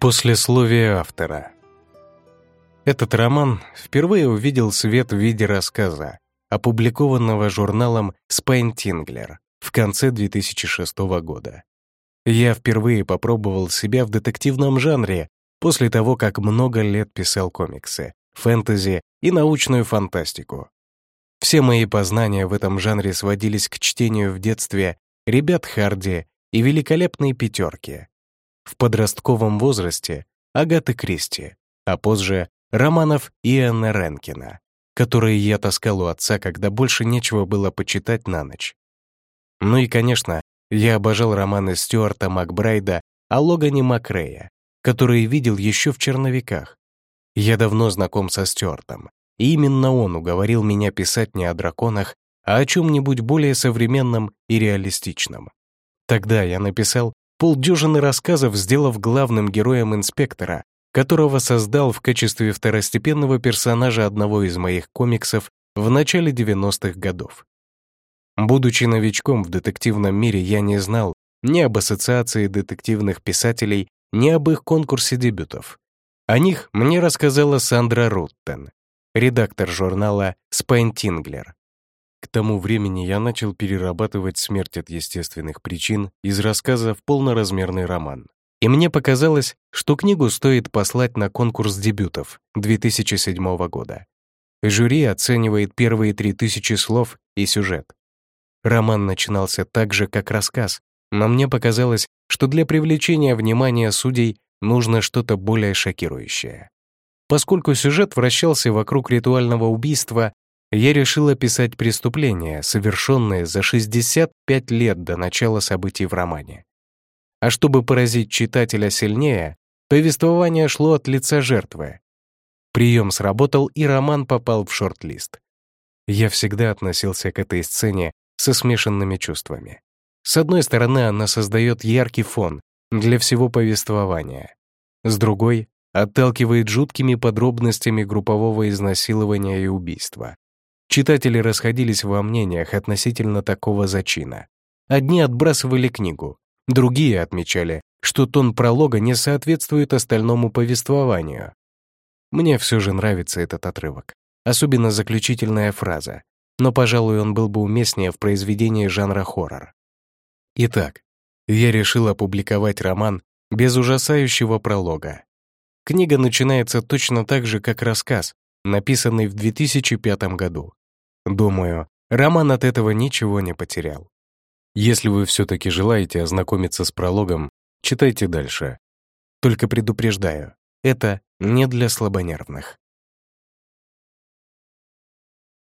Послесловие автора. Этот роман впервые увидел свет в виде рассказа, опубликованного журналом «Spinetingler» в конце 2006 года. Я впервые попробовал себя в детективном жанре после того, как много лет писал комиксы, фэнтези и научную фантастику. Все мои познания в этом жанре сводились к чтению в детстве «Ребят Харди» и «Великолепной пятерки», в подростковом возрасте Агаты Кристи, а позже романов Иоанна Ренкина, которые я таскал у отца, когда больше нечего было почитать на ночь. Ну и, конечно, я обожал романы Стюарта Макбрайда о Логане Макрея, которые видел еще в «Черновиках». Я давно знаком со Стюартом, и именно он уговорил меня писать не о драконах, а о чем-нибудь более современном и реалистичном. Тогда я написал полдюжины рассказов, сделав главным героем инспектора, которого создал в качестве второстепенного персонажа одного из моих комиксов в начале 90-х годов. Будучи новичком в детективном мире, я не знал ни об ассоциации детективных писателей, ни об их конкурсе дебютов. О них мне рассказала Сандра Руттен, редактор журнала «Spinetingler», к тому времени я начал перерабатывать смерть от естественных причин из рассказа в полноразмерный роман. И мне показалось, что книгу стоит послать на конкурс дебютов 2007 года. Жюри оценивает первые 3000 слов и сюжет. Роман начинался так же, как рассказ, но мне показалось, что для привлечения внимания судей нужно что-то более шокирующее. Поскольку сюжет вращался вокруг ритуального убийства, я решил описать преступление, совершенное за 65 лет до начала событий в романе. А чтобы поразить читателя сильнее, повествование шло от лица жертвы. Прием сработал, и роман попал в шорт-лист. Я всегда относился к этой сцене со смешанными чувствами. С одной стороны, она создает яркий фон для всего повествования. С другой — отталкивает жуткими подробностями группового изнасилования и убийства. Читатели расходились во мнениях относительно такого зачина. Одни отбрасывали книгу, другие отмечали, что тон пролога не соответствует остальному повествованию. Мне все же нравится этот отрывок, особенно заключительная фраза, но, пожалуй, он был бы уместнее в произведении жанра хоррор. Итак, я решил опубликовать роман без ужасающего пролога. Книга начинается точно так же, как рассказ, написанный в 2005 году. Думаю, роман от этого ничего не потерял. Если вы все-таки желаете ознакомиться с прологом, читайте дальше. Только предупреждаю, это не для слабонервных.